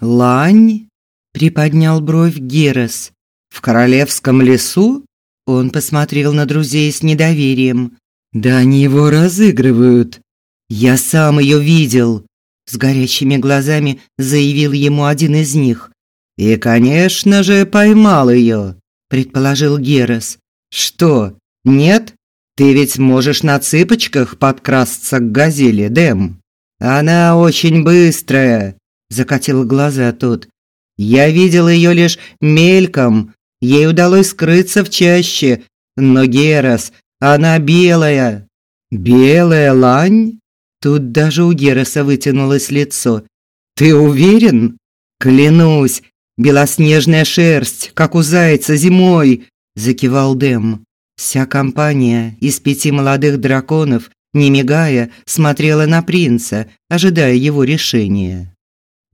Лань? Приподнял бровь Герас. В королевском лесу? Он посмотрел на друзей с недоверием. Да они его разыгрывают. Я сам ее видел, с горящими глазами заявил ему один из них. И, конечно же, поймал ее, предположил Герас. Что? Нет? Ты ведь можешь на цыпочках подкрасться к газели, Дэм. Она очень быстрая, закатил глаза тот. Я видел ее лишь мельком. Ей удалось скрыться в чаще, но Герас, она белая. Белая лань? Тут даже у Гераса вытянулось лицо. Ты уверен? Клянусь, белоснежная шерсть, как у зайца зимой, закивал Дэм. Вся компания из пяти молодых драконов, не мигая, смотрела на принца, ожидая его решения.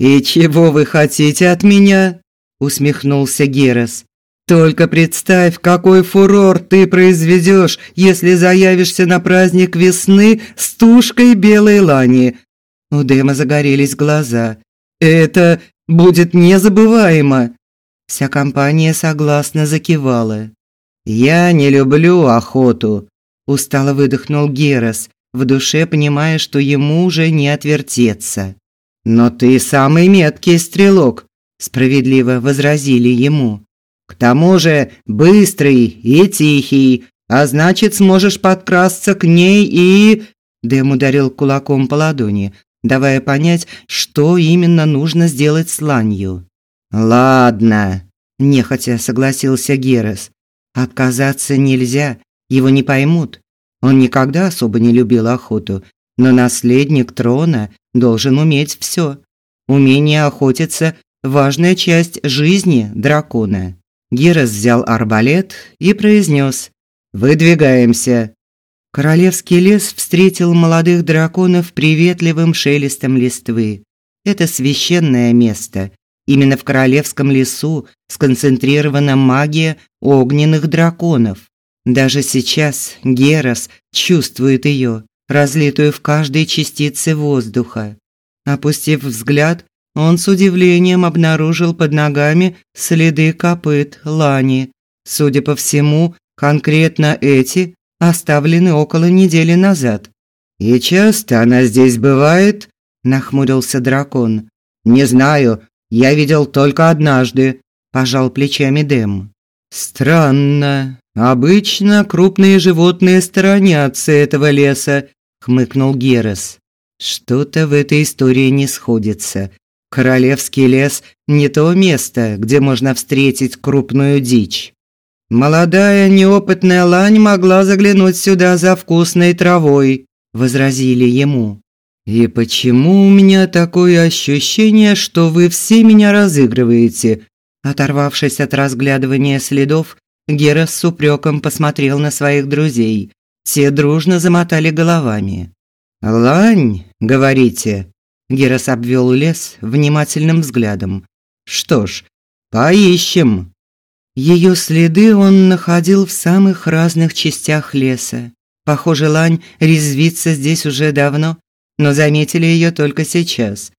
«И чего вы хотите от меня?» – усмехнулся Герас. «Только представь, какой фурор ты произведешь, если заявишься на праздник весны с тушкой белой лани». У Дэма загорелись глаза. «Это будет незабываемо!» Вся компания согласно закивала. «Я не люблю охоту», – устало выдохнул Герас, в душе понимая, что ему уже не отвертеться. «Но ты самый меткий стрелок», – справедливо возразили ему. «К тому же быстрый и тихий, а значит, сможешь подкрасться к ней и...» Дэм ударил кулаком по ладони, давая понять, что именно нужно сделать с ланью. «Ладно», – нехотя согласился Герас. Отказаться нельзя, его не поймут. Он никогда особо не любил охоту, но наследник трона должен уметь все. Умение охотиться – важная часть жизни дракона. Герас взял арбалет и произнес «Выдвигаемся». Королевский лес встретил молодых драконов приветливым шелестом листвы. Это священное место, Именно в королевском лесу сконцентрирована магия огненных драконов. Даже сейчас Герас чувствует ее, разлитую в каждой частице воздуха. Опустив взгляд, он с удивлением обнаружил под ногами следы копыт лани. Судя по всему, конкретно эти оставлены около недели назад. «И часто она здесь бывает?» – нахмурился дракон. «Не знаю, я видел только однажды, пожал плечами Дэм. Странно. Обычно крупные животные сторонятся этого леса, хмыкнул Герас. Что-то в этой истории не сходится. Королевский лес не то место, где можно встретить крупную дичь. Молодая неопытная лань могла заглянуть сюда за вкусной травой, возразили ему. И почему у меня такое ощущение, что вы все меня разыгрываете? Оторвавшись от разглядывания следов, Гера с упреком посмотрел на своих друзей. Все дружно замотали головами. «Лань, говорите?» Герас обвел лес внимательным взглядом. «Что ж, поищем». Ее следы он находил в самых разных частях леса. Похоже, лань резвится здесь уже давно но заметили ее только сейчас.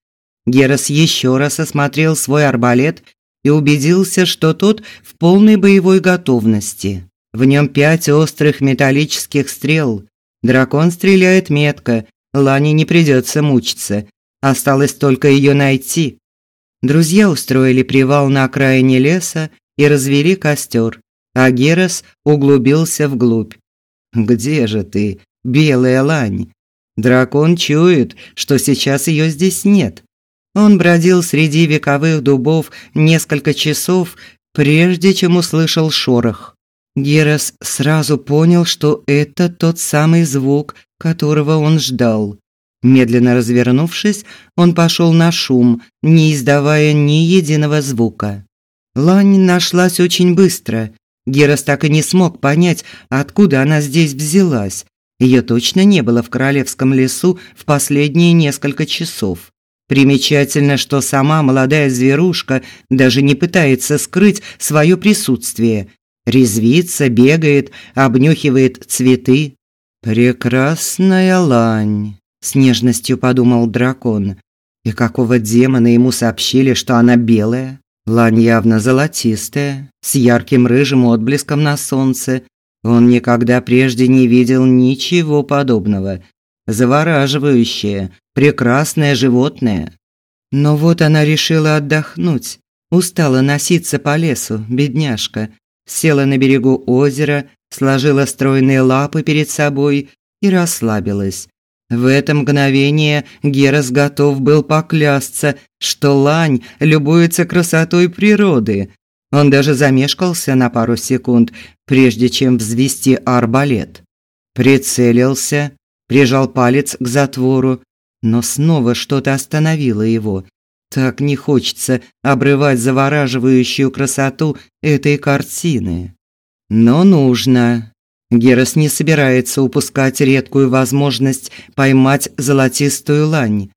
Герас еще раз осмотрел свой арбалет и убедился, что тот в полной боевой готовности. В нем пять острых металлических стрел. Дракон стреляет метко, Лане не придется мучиться. Осталось только ее найти. Друзья устроили привал на окраине леса и развели костер, а Герас углубился вглубь. «Где же ты, белая лань?» Дракон чует, что сейчас ее здесь нет. Он бродил среди вековых дубов несколько часов, прежде чем услышал шорох. Герас сразу понял, что это тот самый звук, которого он ждал. Медленно развернувшись, он пошел на шум, не издавая ни единого звука. Лань нашлась очень быстро. Герас так и не смог понять, откуда она здесь взялась. Ее точно не было в королевском лесу в последние несколько часов. Примечательно, что сама молодая зверушка даже не пытается скрыть свое присутствие. Резвится, бегает, обнюхивает цветы. «Прекрасная лань», – с нежностью подумал дракон. И какого демона ему сообщили, что она белая? Лань явно золотистая, с ярким рыжим отблеском на солнце. Он никогда прежде не видел ничего подобного. Завораживающее, прекрасное животное. Но вот она решила отдохнуть. Устала носиться по лесу, бедняжка. Села на берегу озера, сложила стройные лапы перед собой и расслабилась. В это мгновение Герас готов был поклясться, что лань любуется красотой природы. Он даже замешкался на пару секунд, прежде чем взвести арбалет. Прицелился, прижал палец к затвору, но снова что-то остановило его. Так не хочется обрывать завораживающую красоту этой картины. Но нужно. Герас не собирается упускать редкую возможность поймать золотистую лань.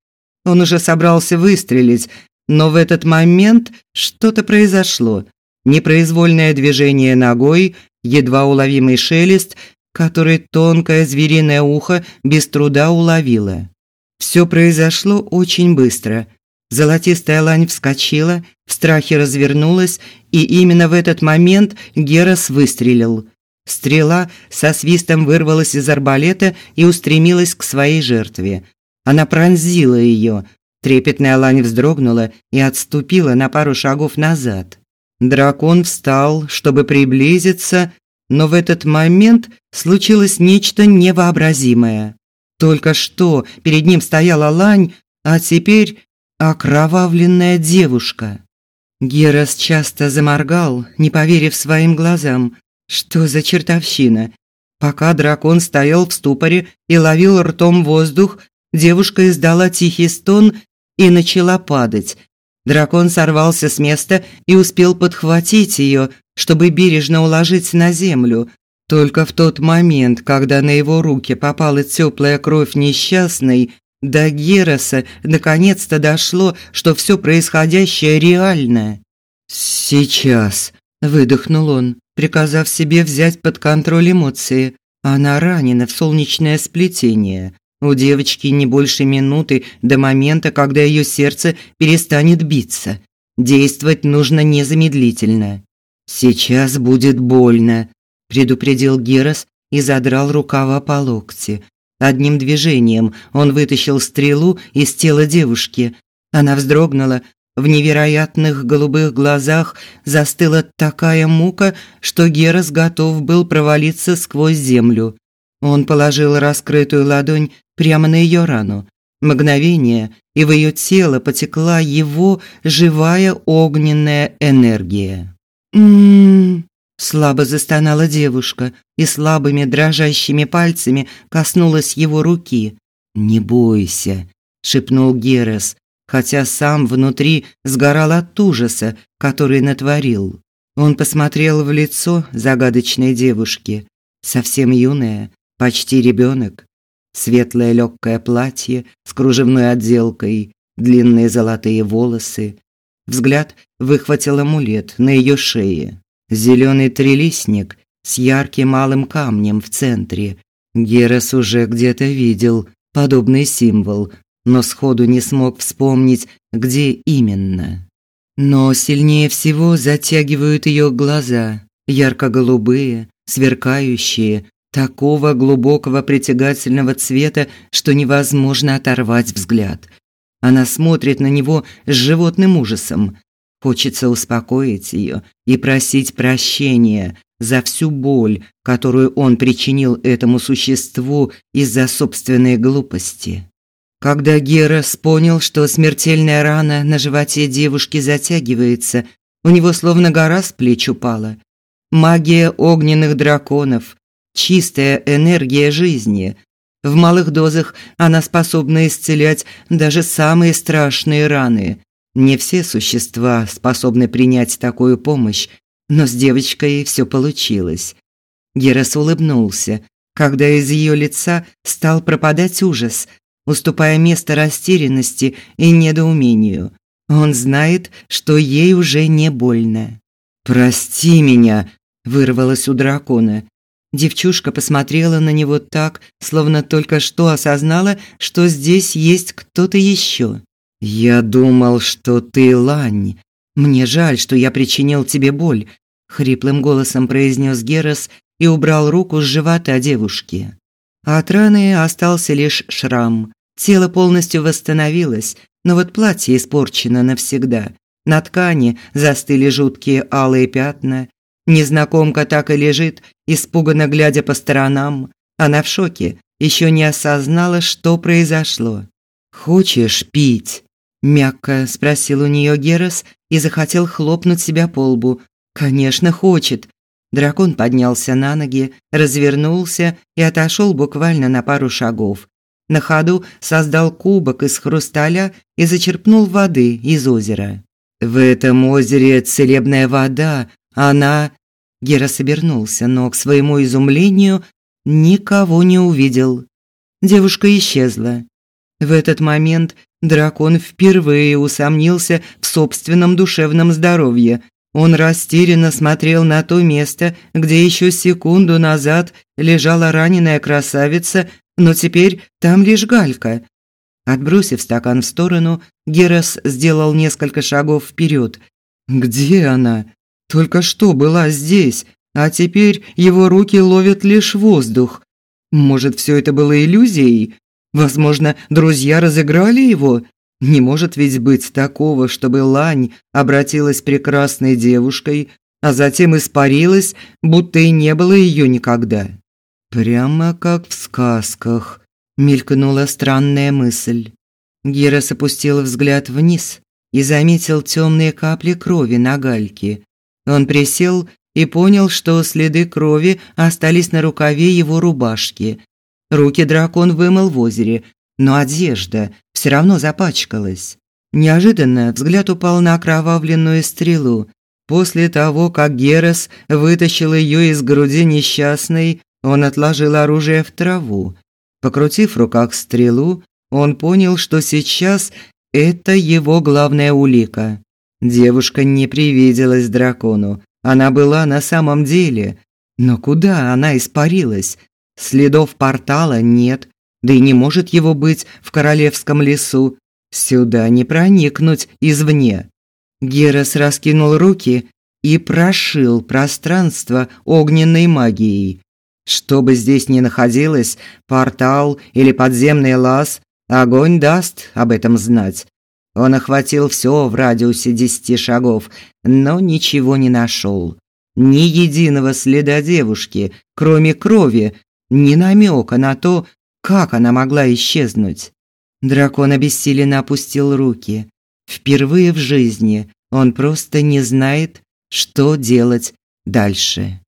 Он уже собрался выстрелить, но в этот момент что-то произошло. Непроизвольное движение ногой, едва уловимый шелест, который тонкое звериное ухо без труда уловило. Все произошло очень быстро. Золотистая лань вскочила, в страхе развернулась, и именно в этот момент Герас выстрелил. Стрела со свистом вырвалась из арбалета и устремилась к своей жертве. Она пронзила ее. Трепетная лань вздрогнула и отступила на пару шагов назад. Дракон встал, чтобы приблизиться, но в этот момент случилось нечто невообразимое. Только что перед ним стояла лань, а теперь окровавленная девушка. Герас часто заморгал, не поверив своим глазам. Что за чертовщина? Пока дракон стоял в ступоре и ловил ртом воздух, девушка издала тихий стон и начала падать. Дракон сорвался с места и успел подхватить ее, чтобы бережно уложить на землю. Только в тот момент, когда на его руки попала теплая кровь несчастной, до Героса наконец-то дошло, что все происходящее реально. «Сейчас», – выдохнул он приказав себе взять под контроль эмоции. Она ранена в солнечное сплетение. У девочки не больше минуты до момента, когда ее сердце перестанет биться. Действовать нужно незамедлительно. Сейчас будет больно, предупредил Герас и задрал рукава по локти. Одним движением он вытащил стрелу из тела девушки. Она вздрогнула, в невероятных голубых глазах застыла такая мука, что Герас готов был провалиться сквозь землю. Он положил раскрытую ладонь прямо на ее рану. Мгновение, и в ее тело потекла его живая огненная энергия. «М-м-м», слабо застонала девушка и слабыми дрожащими пальцами коснулась его руки. «Не бойся», – шепнул Герас, хотя сам внутри сгорал от ужаса, который натворил. Он посмотрел в лицо загадочной девушки, совсем юная, почти ребенок. Светлое легкое платье с кружевной отделкой, длинные золотые волосы. Взгляд выхватил амулет на ее шее. Зеленый трилистник с ярким малым камнем в центре. Герас уже где-то видел подобный символ но сходу не смог вспомнить, где именно. Но сильнее всего затягивают ее глаза, ярко-голубые, сверкающие, такого глубокого притягательного цвета, что невозможно оторвать взгляд. Она смотрит на него с животным ужасом. Хочется успокоить ее и просить прощения за всю боль, которую он причинил этому существу из-за собственной глупости. Когда Герас понял, что смертельная рана на животе девушки затягивается, у него словно гора с плеч упала. Магия огненных драконов, чистая энергия жизни. В малых дозах она способна исцелять даже самые страшные раны. Не все существа способны принять такую помощь, но с девочкой все получилось. Герас улыбнулся, когда из ее лица стал пропадать ужас, уступая место растерянности и недоумению. Он знает, что ей уже не больно. «Прости меня», – вырвалось у дракона. Девчушка посмотрела на него так, словно только что осознала, что здесь есть кто-то еще. Я думал, что ты лань. Мне жаль, что я причинил тебе боль, хриплым голосом произнес Герас и убрал руку с живота девушки. От раны остался лишь шрам. Тело полностью восстановилось, но вот платье испорчено навсегда. На ткани застыли жуткие алые пятна. Незнакомка так и лежит, испуганно глядя по сторонам. Она в шоке, еще не осознала, что произошло. «Хочешь пить?» – мягко спросил у нее Герас и захотел хлопнуть себя по лбу. «Конечно, хочет». Дракон поднялся на ноги, развернулся и отошел буквально на пару шагов. На ходу создал кубок из хрусталя и зачерпнул воды из озера. «В этом озере целебная вода, она...» Герас обернулся, но, к своему изумлению, никого не увидел. Девушка исчезла. В этот момент дракон впервые усомнился в собственном душевном здоровье. Он растерянно смотрел на то место, где еще секунду назад лежала раненая красавица, но теперь там лишь галька. Отбросив стакан в сторону, Герас сделал несколько шагов вперед. Где она? Только что была здесь, а теперь его руки ловят лишь воздух. Может, все это было иллюзией? Возможно, друзья разыграли его? Не может ведь быть такого, чтобы Лань обратилась прекрасной девушкой, а затем испарилась, будто и не было ее никогда. Прямо как в сказках, мелькнула странная мысль. Герас опустил взгляд вниз и заметил темные капли крови на гальке. Он присел и понял, что следы крови остались на рукаве его рубашки. Руки дракон вымыл в озере, но одежда все равно запачкалась. Неожиданно взгляд упал на окровавленную стрелу. После того, как Герас вытащил ее из груди несчастной, он отложил оружие в траву. Покрутив в руках стрелу, он понял, что сейчас это его главная улика. Девушка не привиделась дракону, она была на самом деле. Но куда она испарилась? Следов портала нет, да и не может его быть в королевском лесу. Сюда не проникнуть извне. Герас раскинул руки и прошил пространство огненной магией. Что бы здесь ни находилось, портал или подземный лаз, огонь даст об этом знать. Он охватил все в радиусе десяти шагов, но ничего не нашел. Ни единого следа девушки, кроме крови, ни намека на то, как она могла исчезнуть. Дракон обессиленно опустил руки. Впервые в жизни он просто не знает, что делать дальше.